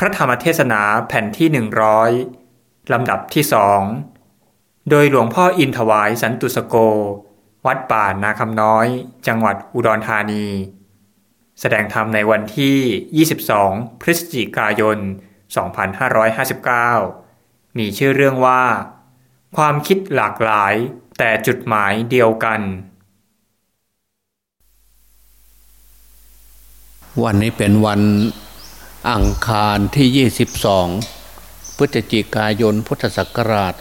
พระธรรมเทศนาแผ่นที่ 100 ลำดับที่สองโดยหลวงพ่ออินถวายสันตุสโก วัดป่านาคำน้อย จังหวัดอุดรธานี แสดงธรรมในวันที่ 22 พฤศจิกายน 2559 มีชื่อเรื่องว่า ความคิดหลากหลายแต่จุดหมายเดียวกัน วันนี้เป็นวัน อังคารที่ 22 พฤศจิกายนพุทธศักราช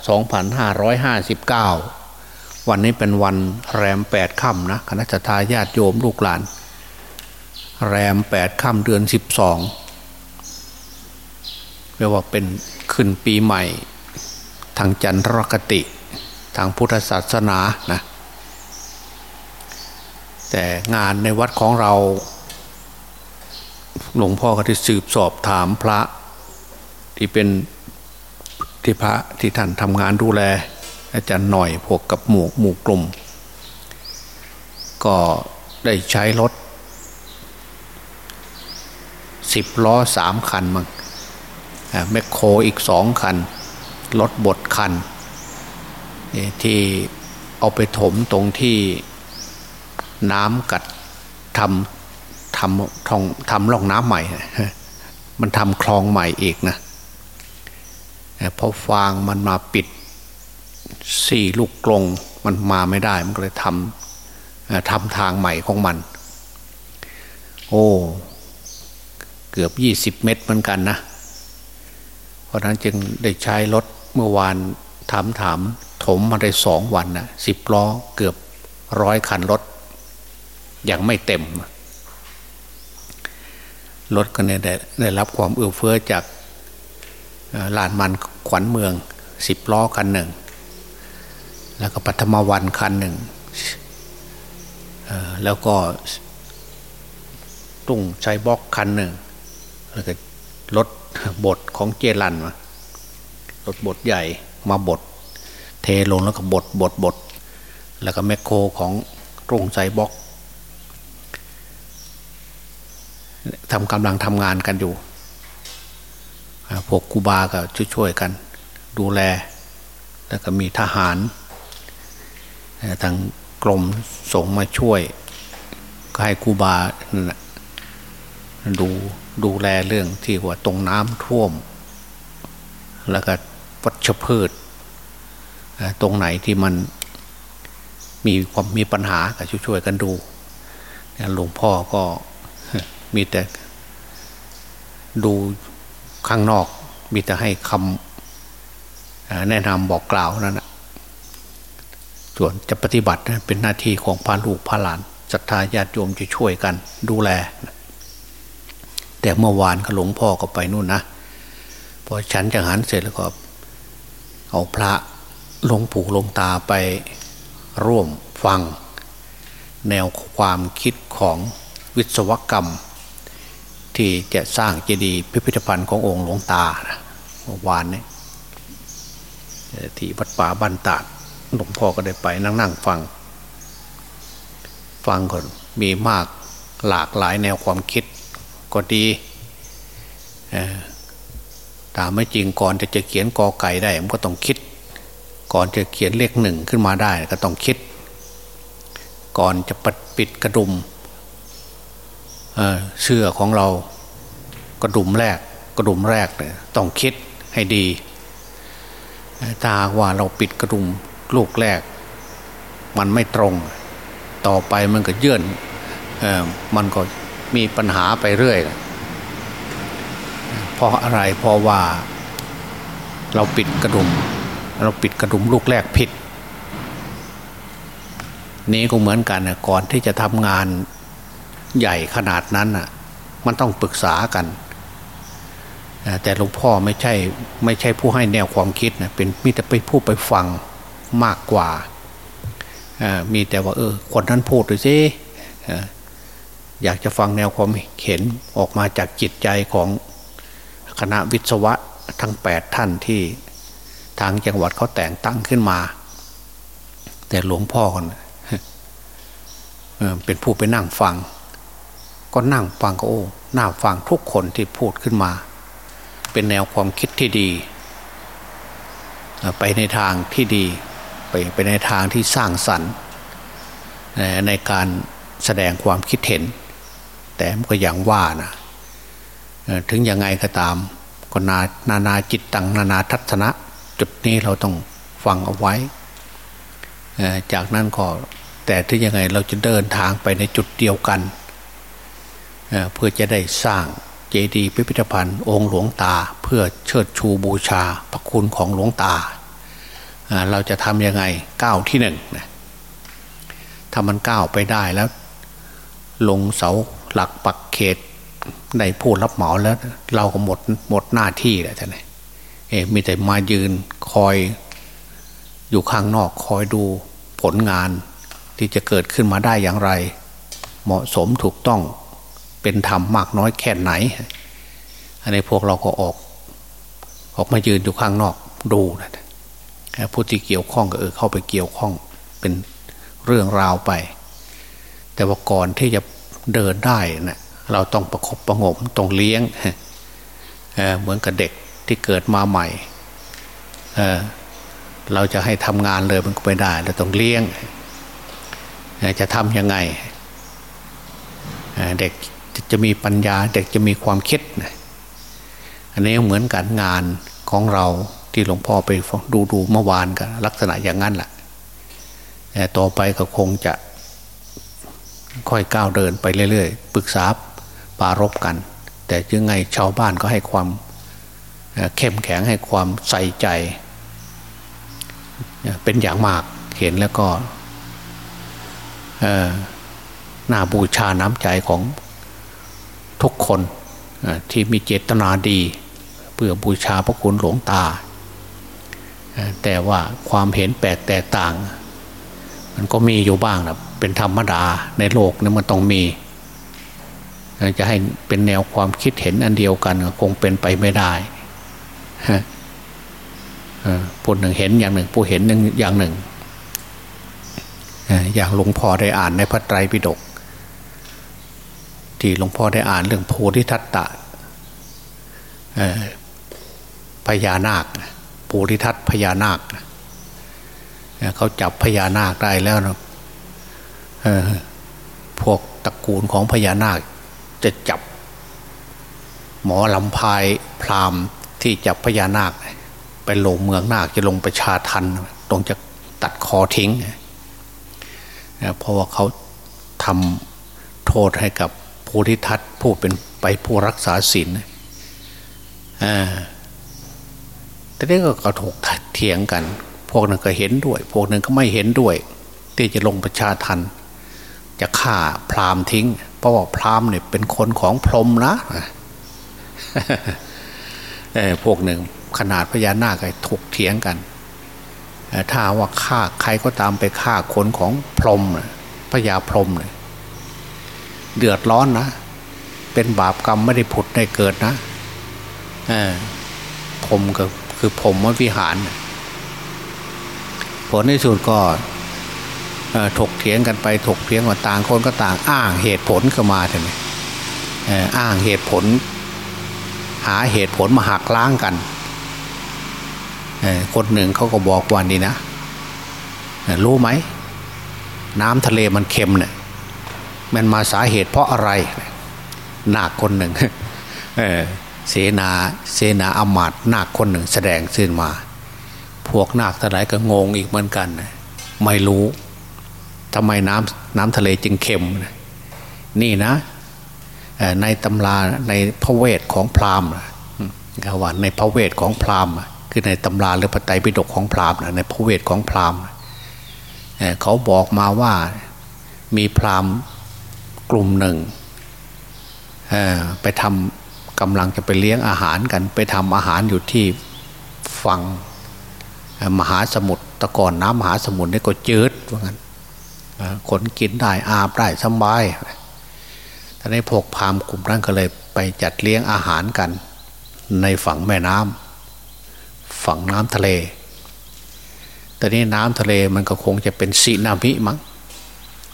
2559 วันนี้เป็นวันแรมแปดค่ำนะคณะทาญาติโยมลูกหลาน แรมแปดค่ำเดือน 12เรียกว่าเป็นขึ้นปีใหม่ ทางจันทรคติ ทางพุทธศาสนานะแต่งานในวัดของเรา หลวงพ่อก็ที่สืบสอบถามพระ ที่เป็นที่พระที่ท่านทำงานดูแล อาจารย์หน่อยพวกกับหมู่หมู่กลุ่ม ก็ได้ใช้รถสิบล้อสามคันมั้งแมคโครอีกสองคัน รถบดคัน ที่เอาไปถมตรงที่น้ำกัดทำ ทำทองทำร่องน้ำใหม่ มันทำคลองใหม่อีกนะพอฟางมันมาปิดสี่ลูกกลงมันมาไม่ได้ มันก็เลยทำทำทางใหม่ของมัน โอ้เกือบยี่สิบเมตรเหมือนกันนะ เพราะนั้นจึงได้ใช้รถเมื่อวานถามถามถมมาได้สองวันนะสิบล้อเกือบร้อยคันรถยังไม่เต็ม รถก็เนี่ยได้ได้รับความเอื้อเฟื้อจากลานมันขวัญเมืองสิบล้อคันหนึ่ง แล้วก็ปัทมวันคันหนึ่งแล้วก็ตุ้งใช้บล็อกคันหนึ่ง แล้วก็รถบดของเจรันมารถบดใหญ่มาบด เทลงแล้วก็บดบดบด แล้วก็แมคโครของตุ้งใช้บล็อก ทำกำลังทำงานกันอยู่พวกกูบาก็ช่วยๆกัน ดูแล แล้วก็มีทหารทางกรมส่งมาช่วย ก็ให้กูบาดูดูแลเรื่องที่ว่าตรงน้ำท่วม แล้วก็วัชพืช ตรงไหนที่มันมีความมีปัญหาก็ช่วยๆกันดูหลวงพ่อก็ มีแต่ดูข้างนอก มีแต่ให้คำแนะนำบอกกล่าวนั่นแหะส่วนจะปฏิบัติเป็นหน้าที่ของพาลูกพาหลานศรัทธาญาติโยมจะช่วยกัน ดูแล แต่เมื่อวานก็หลวงพ่อก็ไปนู่นนะพอฉันจะหันเสร็จแล้วก็เอาพระลงปู่ลงตาไปร่วมฟัง แนวความคิดของวิศวกรรม ที่จะสร้างเจดีย์พิพิธภัณฑ์ขององค์หลวงตาเมื่อวานนี้ที่วัดป่าบ้านตาดหลวงพ่อก็ได้ไปนั่งนั่งฟัง ฟังก่อนมีมากหลากหลายแนวความคิดก็ดีตามไม่จริงก่อนจะจะเขียนกอไก่ได้มันก็ต้องคิด ก่อนจะเขียนเลขหนึ่งขึ้นมาได้ก็ต้องคิด ก่อนจะปิดปิดกระดุม เชื่อของเรากระดุมแรกกระดุมแรกเนี่ยต้องคิดให้ดีถ้าว่าเราปิดกระดุมลูกแรก มันไม่ตรง ต่อไปมันก็เยื่นมันก็มีปัญหาไปเรื่อยเพราะอะไรเพราะว่าเราปิดกระดุม เราปิดกระดุมลูกแรกผิด นี้ก็เหมือนกันนะก่อนที่จะทำงาน ใหญ่ขนาดนั้นอะ มันต้องปรึกษากัน แต่หลวงพ่อไม่ใช่ไม่ใช่ผู้ให้แนวความคิดนะเป็นมีแต่ไปพูดไปฟังมากกว่า มีแต่ว่าเออคนนั้นพูดดูสิอยากจะฟังแนวความเห็นออกมาจากจิตใจของคณะวิศวะทั้งแปดท่านที่ทางจังหวัดเขาแต่งตั้งขึ้นมา แต่หลวงพ่อเป็นผู้ไปนั่งฟัง ก็นั่งฟังก็โอ้น่าฟังทุกคนที่พูดขึ้นมา เป็นแนวความคิดที่ดี ไปในทางที่ดี ไปไปในทางที่สร้างสรรค์ในการแสดงความคิดเห็น แต่ก็อย่างว่านะถึงยังไงก็ตามก็นานานาจิตตังนานาทัศนะ จุดนี้เราต้องฟังเอาไว้ จากนั้นก็แต่ถึงยังไงเราจะเดินทางไปในจุดเดียวกัน เพื่อจะได้สร้างเจดีย์พิพิธภัณฑ์องค์หลวงตา เพื่อเชิดชูบูชาพระคุณของหลวงตา เราจะทำยังไงก้าวที่หนึ่งถ้ามันก้าวไปได้แล้ว ลงเสาหลักปักเขตในผู้รับเหมาแล้ว เราก็หมดหมดหน้าที่แล้วท่านเองมีแต่มายืนคอยอยู่ข้างนอกคอยดูผลงานที่จะเกิดขึ้นมาได้อย่างไร เหมาะสมถูกต้อง เป็นธรรมมากน้อยแค่ไหน อันนี้พวกเราก็ออก ออกมายืนอยู่ข้างนอกดูนะผู้ที่เกี่ยวข้องก็เออเข้าไปเกี่ยวข้องเป็นเรื่องราวไป แต่ว่าก่อนที่จะเดินได้นะเราต้องประครบประงมต้องเลี้ยงเเหมือนกับเด็กที่เกิดมาใหม่เเราจะให้ทำงานเลยมันก็ไม่ได้ เราต้องเลี้ยง จะทำยังไง เด็ก จะมีปัญญาเด็กจะมีความคิดอันนี้เหมือนกันงานของเราที่หลวงพ่อไปดูดูเมื่อวานกันลักษณะอย่างนั้นแหละแต่ต่อไปก็คงจะค่อยก้าวเดินไปเรื่อยๆปรึกษาปารบกัน แต่ยังไงชาวบ้านก็ให้ความเข้มแข็งให้ความใส่ใจ เป็นอย่างมากเห็นแล้วก็หน่าบูชาน้ำใจของ ทุกคนที่มีเจตนาดี เพื่อบูชาพระคุณหลวงตา แต่ว่าความเห็นแปลกแตกต่าง มันก็มีอยู่บ้างนะเป็นธรรมดาในโลกนี่มันต้องมี จะให้เป็นแนวความคิดเห็นอันเดียวกันคงเป็นไปไม่ได้ผู้หนึ่งเห็นอย่างหนึ่ง ผู้เห็นอย่างหนึ่ง อย่างหลวงพ่อได้อ่านในพระไตรปิฎก ที่หลวงพ่อได้อ่านเรื่องโพธิทัตตะพญานาคโพธิทัตพญานาคเขาจับพญานาคได้แล้วนะพวกตระกูลของพญานาค จะจับ หมอลำพายพรามที่จับพญานาค ไปลงเมืองนาคจะลงประชาทันตรงจะตัดคอทิ้งเพราะว่าเขาทำโทษให้กับ โพธิทัตผู้เป็นไปผู้รักษาศีลอ่าแต่นี้ก็กระถกเถียงกัน พวกนั้นก็เห็นด้วย พวกนั้นก็ไม่เห็นด้วย ที่จะลงประชาทัน จะฆ่าพราหมณ์ทิ้ง เพราะว่าพราหมณ์เนี่ยเป็นคนของพรหมนะพวกหนึ่งขนาดพญานาคก็ถกเถียงกันถ้าว่าฆ่าใครก็ตามไปฆ่าคนของพรหมพญาพรหมเลย เดือดร้อนนะ เป็นบาปกรรมไม่ได้ผุดได้เกิดนะผมก็คือผมว่าวิหาร ผลในสุดก็ถกเถียงกันไปถกเถียงกันต่างคนก็ต่าง อ้างเหตุผลเข้ามาเถอะอ้างเหตุผล หาเหตุผลมาหักล้างกันคนหนึ่งเขาก็บอกว่านี่นะรู้ไหม น้ำทะเลมันเค็มเนี่ย มันมาสาเหตุเพราะอะไรนาคคนหนึ่งเเสนาเสนาอมาตนาคคนหนึ่งแสดงขึ้นมา พวกนาคทั้งหลายก็งงอีกเหมือนกัน ไม่รู้ทำไมน้ำน้ำทะเลจึงเค็ม นี่นะในตำราในพระเวทของพราหมณ์กว่าในพระเวทของพราหมณ์คือในตำราหรือพระไตรปิฎกของพราหมณ์ในพระเวทของพราหมณ์เขาบอกมาว่ามีพราหมณ์ กลุ่มหนึ่งไปทำกำลังจะไปเลี้ยงอาหารกัน ไปทำอาหารอยู่ที่ฝั่งมหาสมุทรตะกอนน้ำมหาสมุทรนี่ก็จืดว่างั้นคนกินได้อาบได้สบายท่านในพวกพามกลุ่มนั้นก็เลยไปจัดเลี้ยงอาหารกัน ในฝั่งแม่น้ำฝั่งน้ำทะเลแต่นี้น้ำทะเลมันก็คงจะเป็นสีนามิมั้ง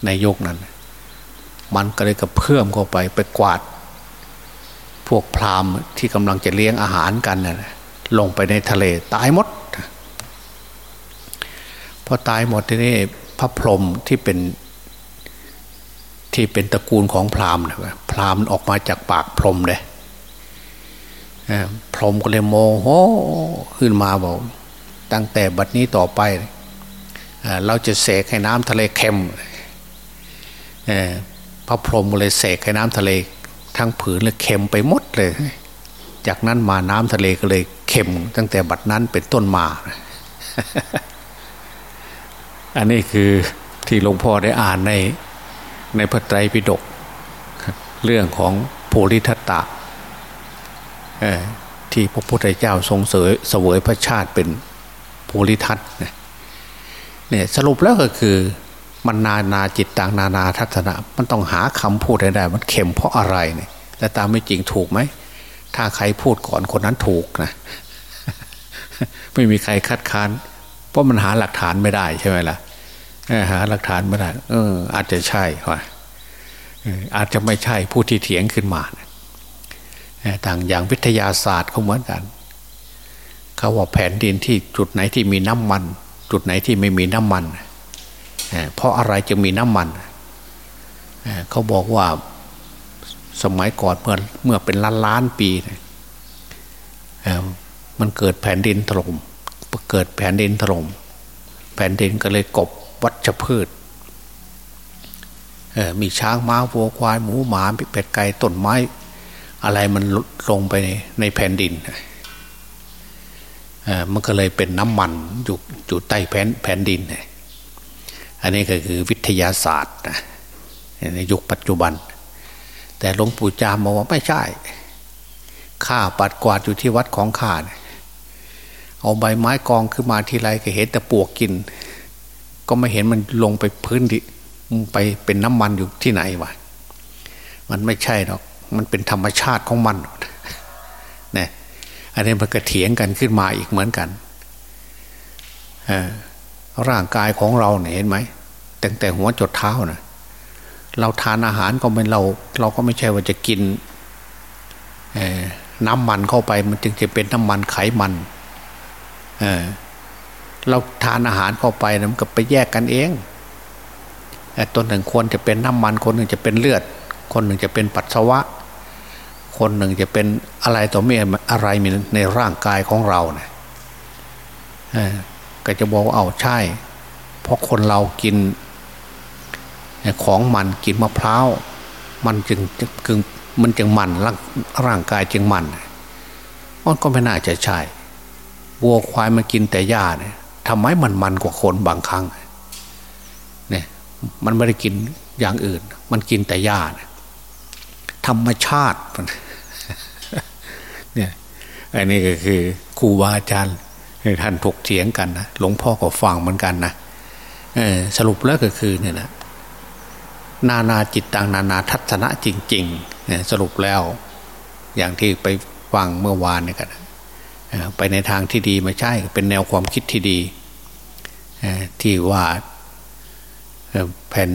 ในยุคนั้น มันก็เลยกระเพื่อมเข้าไปไปกวาด พวกพราหมณ์ที่กำลังจะเลี้ยงอาหารกันนะ่ะลงไปในทะเลตายหมด พอตายหมดทีนี้พระพรหมที่เป็นที่เป็นตระกูลของพราหมณ์พราหมณ์ออกมาจากปากพรหมเลยพรหมก็เลยโมโหขึ้นมาบอกตั้งแต่บัดนี้ต่อไปเราจะเสกให้น้ำทะเลเค็ม ระพรหมเลยเสกให้น้ำทะเล ทั้งผืนเลยเค็มไปหมดเลย จากนั้นมาน้ำทะเลก็เลยเค็ม ตั้งแต่บัดนั้นเป็นต้นมา อันนี้คือที่หลวงพ่อได้อ่านในในพระไตรปิฎกเรื่องของโพลิทัตตะที่พระพุทธเจ้าทรงเสวยเสวยพระชาติเป็นโพลิทัตเนี่ยสรุปแล้วก็คือ มันนานาจิตต่างนานาทัศนะ มันต้องหาคำพูดได้ มันเข็มเพราะอะไรเนี่ยแต่ตามไม่จริงถูกไหม ถ้าใครพูดก่อนคนนั้นถูกนะ ไม่มีใครคัดค้าน เพราะมันหาหลักฐานไม่ได้ใช่ไหมล่ะหาหลักฐานไม่ได้ เออ อาจจะใช่ว่าอาจจะไม่ใช่ผู้ที่เถียงขึ้นมาต่างอย่างวิทยาศาสตร์เขาเหมือนกัน เขาว่าแผนดินที่จุดไหนที่มีน้ำมัน จุดไหนที่ไม่มีน้ำมัน เพราะอะไรจะมีน้ำมัน เขาบอกว่าสมัยก่อนเมื่อเมื่อเป็นล้านล้านปี มันเกิดแผ่นดินถล่มเกิดแผ่นดินถล่มแผ่นดินก็เลยกบวัชพืชมีช้างม้าวัวควายหมูหมาเป็ดไก่ต้นไม้ อะไรมันลงไปในในแผ่นดินมันก็เลยเป็นน้ำมันอยู่อยู่ใต้แผ่นแผ่นดิน อันนี้ก็คือวิทยาศาสตร์ในยุคปัจจุบัน แต่หลวงปู่จามบอกว่าไม่ใช่ข้าปัดกวาดอยู่ที่วัดของข้าเอาใบไม้กองขึ้นมาทีไรก็เห็นแต่ปวกกิน ก็ไม่เห็นมันลงไปพื้นที่ไปเป็นน้ำมันอยู่ที่ไหนวะมันไม่ใช่หรอกมันเป็นธรรมชาติของมันเนี่ยอันนี้มันก็เถียงกันขึ้นมาอีกเหมือนกัน ร่างกายของเราเนี่ยเห็นไหมตั้งแต่หัวจดเท้านะเราทานอาหารก็ไม่เรา เราก็ไม่ใช่ว่าจะกินน้ำมันเข้าไปมันจึงจะเป็นน้ำมันไขมันเเราทานอาหารเข้าไปมันก็ไปแยกกันเองต้นหนึ่งควรจะเป็นน้ำมันคนหนึ่งจะเป็นเลือด คนหนึ่งจะเป็นปัสสาวะ คนหนึ่งจะเป็นอะไรต่อเมื่ออะไรมีในร่างกายของเราเนี่ย ก็จะบอกว่าเอาใช่ เพราะคนเรากิน ของมันกินมะพร้าวมันจึงจึงมันจึงมันร่างร่างกายจึงมันมันก็ไม่น่าจะใช่วัวควายมันกินแต่หญ้าเนี่ยทำไมมันมันกว่าคนบางครั้งเนี่ยมันไม่ได้กินอย่างอื่น มันกินแต่หญ้าเนี่ยธรรมชาติเนี่ยอันนี้ก็คือครูบาอาจารย์ ท่านถกเถียงกันนะหลวงพ่อก็ฟังเหมือนกันนะสรุปแล้วก็คือเนี่ยนะนานาจิตต่างนานาทัศนะจริงๆสรุปแล้วอย่างที่ไปฟังเมื่อวานเนี่ยกันไปในทางที่ดีไม่ใช่ เป็นแนวความคิดที่ดีที่ว่าแผ่น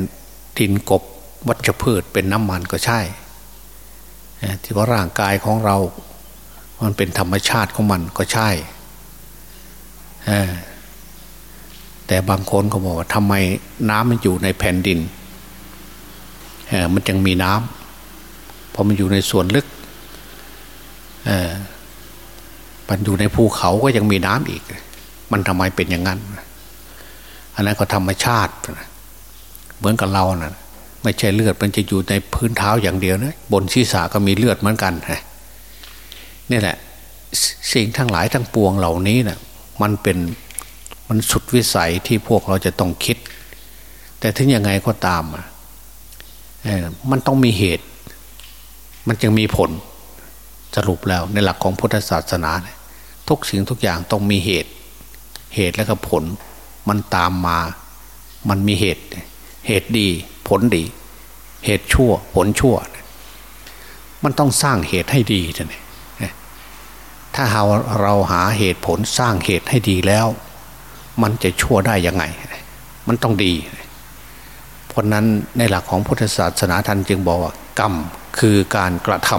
ดินกบวัชพืชเป็นน้ำมันก็ใช่ ที่ว่าร่างกายของเรา มันเป็นธรรมชาติของมันก็ใช่ แต่บางคนเขาบอกว่าทำไมน้ำมันอยู่ในแผ่นดินมันจึงมีน้ำเพราะมันอยู่ในส่วนลึกมันอยู่ในภูเขาก็ยังมีน้ำอีก มันทำไมเป็นอย่างนั้น อันนั้นก็ธรรมชาติ เหมือนกับเรานะ่ะ ไม่ใช่เลือดมันจะอยู่ในพื้นเท้าอย่างเดียวนะบนศีรษะก็มีเลือดเหมือนกันนี่แหละ สิ่งทั้งหลายทั้งปวงเหล่านี้นะ่ะ มันเป็นมันสุดวิสัยที่พวกเราจะต้องคิด แต่ถึงยังไงก็ตามมันต้องมีเหตุ มันจึงมีผลสรุปแล้วในหลักของพุทธศาสนา ทุกสิ่งทุกอย่างต้องมีเหตุ เหตุแล้วก็ผล มันตามมา มันมีเหตุ เหตุดี ผลดี เหตุชั่ว ผลชั่ว มันต้องสร้างเหตุให้ดีท่าน ถ้าเราเราหาเหตุผลสร้างเหตุให้ดีแล้ว มันจะชั่วได้ยังไง มันต้องดีราะนั้นในหลักของพุทธศาสนาท่านจึงบอกว่ากรรมคือการกระท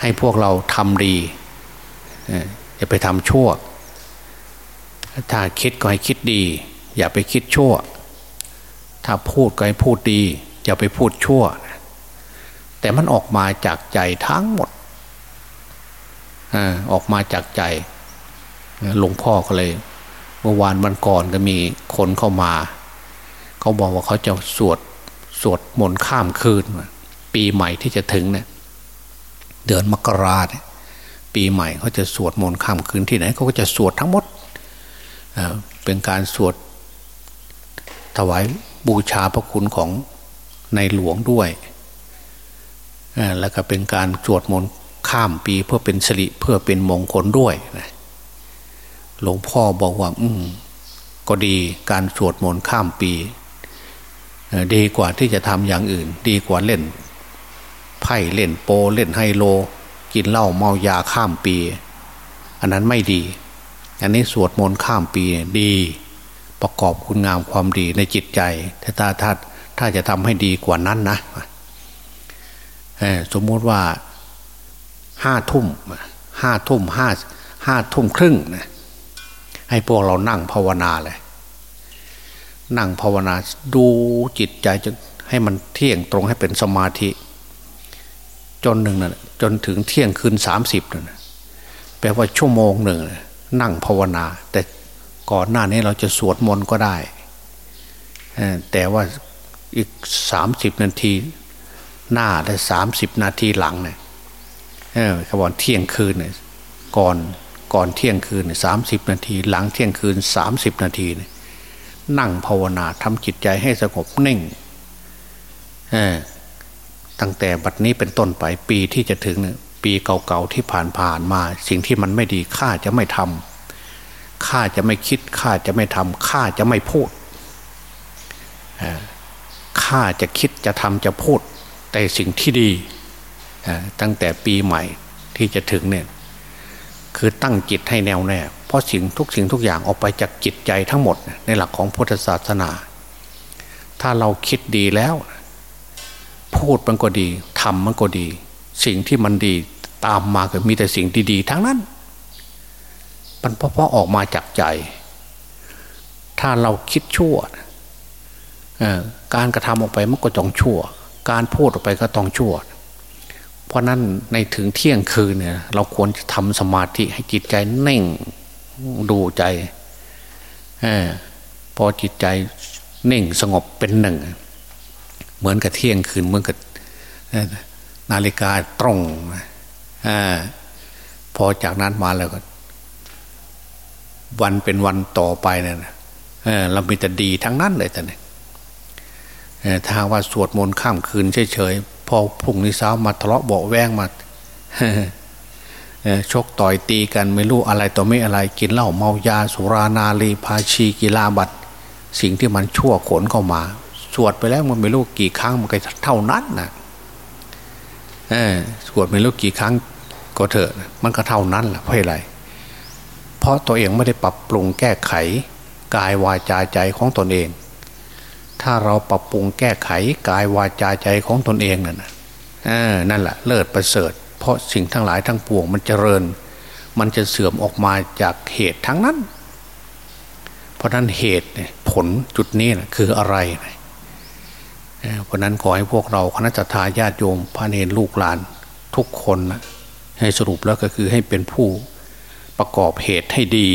ให้พวกเราทำดีอย่าไปทำชั่ว ถ้าคิดก็ให้คิดดี อย่าไปคิดชั่ว ถ้าพูดก็ให้พูดดี อย่าไปพูดชั่ว แต่มันออกมาจากใจทั้งหมด ออกมาจากใจหลวงพ่อก็เลย เมื่อวานวันก่อนก็มีคนเข้ามา เขาบอกว่าเขาจะสวดสวดมนต์ข้ามคืน ปีใหม่ที่จะถึงเนี่ยเดือนมกราเนี่ยปีใหม่เขาจะสวดมนต์ข้ามคืนที่ไหนเขาก็จะสวดทั้งหมดเป็นการสวดถวายบูชาพระคุณของในหลวงด้วย แล้วก็เป็นการสวดมนต์ ข้ามปีเพื่อเป็นสิริเพื่อเป็นมงคลด้วยนะหลวงพ่อบอกว่า อืมก็ดีการสวดมนต์ข้ามปีดีกว่าที่จะทำอย่างอื่น ดีกว่าเล่น ไพ่เล่นโปเล่นไฮโล กินเหล้าเมายาข้ามปี อันนั้นไม่ดี อันนี้สวดมนต์ข้ามปีดีประกอบคุณงามความดีในจิตใจ ถ้าถ้าถ้าถ้าจะทำให้ดีกว่านั้นนะสมมติว่า ห้าทุ่มห้าทุ่มห้าห้าทุ่มครึ่งนะให้พวกเรานั่งภาวนาเลย นั่งภาวนาดูจิตใจจะให้มันเที่ยงตรงให้เป็นสมาธิ จนหนึ่งนะจนถึงเที่ยงคืนสามสิบนะแปลว่าชั่วโมงหนึ่งนะนั่งภาวนา แต่ก่อนหน้านี้เราจะสวดมนต์ก็ได้ แต่ว่าอีกสามสิบนาทีหน้าและสามสิบนาทีหลังเนี่ย เขาบอกเที่ยงคืนเนี่ยก่อนก่อนเที่ยงคืนสามสิบนาที หลังเที่ยงคืนสามสิบนาทีนั่งภาวนาทำจิตใจให้สงบนิ่งตั้งแต่บัดนี้เป็นต้นไปปีที่จะถึงปีเก่าๆที่ผ่านผ่านมา สิ่งที่มันไม่ดีข้าจะไม่ทำข้าจะไม่คิดข้าจะไม่ทำข้าจะไม่พูดข้าจะคิดจะทำจะพูด แต่สิ่งที่ดี ตั้งแต่ปีใหม่ที่จะถึงเนี่ยคือตั้งจิตให้แน่วแน่เพราะสิ่งทุกสิ่งทุกอย่างออกไปจากจิตใจทั้งหมด ในหลักของพุทธศาสนา ถ้าเราคิดดีแล้ว พูดมันก็ดีทำมันก็ดี สิ่งที่มันดีตามมาก็มีแต่สิ่งดีๆทั้งนั้นมันเพราะออกมาจากใจ ถ้าเราคิดชั่วการกระทำออกไปมันก็ต้องชั่ว การพูดออกไปก็ต้องชั่ว เพราะนั้นในถึงเที่ยงคืนเนี่ย เราควรจะทำสมาธิให้จิตใจเน่งดูใจอพอจิตใจเน่งสงบเป็นหนึ่ง เหมือนกับเที่ยงคืนเหมือนกับนาฬิกาตรงอพอจากนั้นมาแล้วก็วันเป็นวันต่อไปเนี่ยเรามีแต่ดีทั้งนั้นเลยแต่เนี่ยถ้าว่าสวดมนต์ข้ามคืนเฉย พอพรุ่งนี้เช้ามาทะเลาะเบาแวงมาชกต่อยตีกันไม่รู้อะไรต่อไม่อะไรกินเหล้าเมายาสุรานาลีพาชีกีฬาบัตรสิ่งที่มันชั่วขนเข้ามา สวดไปแล้วมันไม่รู้กี่ครั้งมันก็เท่านั้นนะสวดไม่รู้กี่ครั้งก็เถอะมันก็เท่านั้นแหละเพราะอะไร เพราะตัวเองไม่ได้ปรับปรุงแก้ไข กายวาจาใจของตนเอง ถ้าเราปรับปรุงแก้ไขกายวาจาใจของตนเองนั่นนะนั่นแหละเลิศประเสริฐ เพราะสิ่งทั้งหลายทั้งปวงมันเจริญ มันจะเสื่อมออกมาจากเหตุทั้งนั้น เพราะนั้นเหตุผลจุดนี้นะคืออะไรนะเพราะนั้นขอให้พวกเราคณะทาญาติโยมพระเนรลูกหลานทุกคนนะให้สรุปแล้วก็คือให้เป็นผู้ประกอบเหตุให้ดี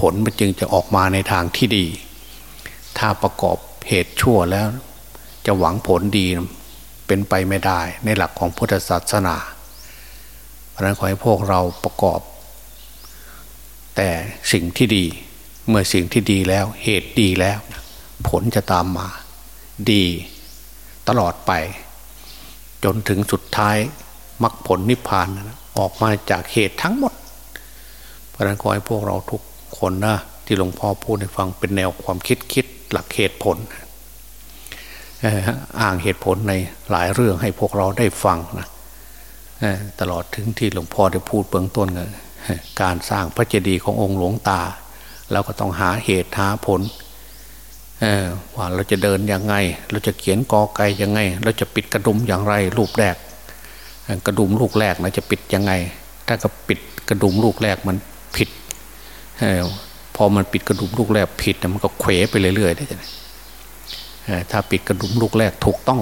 ผลมันจึงจะออกมาในทางที่ดี ถ้าประกอบ เหตุชั่วแล้ว จะหวังผลดีเป็นไปไม่ได้ในหลักของพุทธศาสนา เพราะนั้นขอให้พวกเราประกอบ แต่สิ่งที่ดีเมื่อสิ่งที่ดีแล้วเหตุดีแล้ว ผลจะตามมา ดีตลอดไป จนถึงสุดท้ายมรรคผลนิพพานออกมาจากเหตุทั้งหมด เพราะนั้นขอให้พวกเราทุกคนนะที่หลวงพ่อพูดให้ฟังเป็นแนวความคิดคิด หลักเหตุผลอ้างเหตุผลในหลายเรื่องให้พวกเราได้ฟังนะตลอดถึงที่หลวงพ่อได้พูดเบื้องต้นการสร้างพระเจดีย์ขององค์หลวงตาเราก็ต้องหาเหตุหาผลว่าเราจะเดินยังไง เราจะเขียนกอไกยังไง เราจะปิดกระดุมอย่างไรรูปแรก กระดุมลูกแรกนะจะปิดยังไง ถ้าก็ปิดกระดุมลูกแรกมันผิด พอมันปิดกระดุมลูกแรกผิดมันก็เขวไปเรื่อยๆได้ไหมถ้าปิดกระดุมลูกแรกถูกต้อง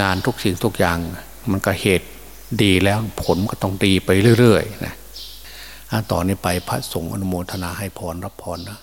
งานทุกสิ่งทุกอย่าง มันก็เหตุดีแล้วผลก็ต้องดีไปเรื่อยๆนะต่อนนี้ไปพระสงฆ์อนุโมทนาให้พรรับพรนะ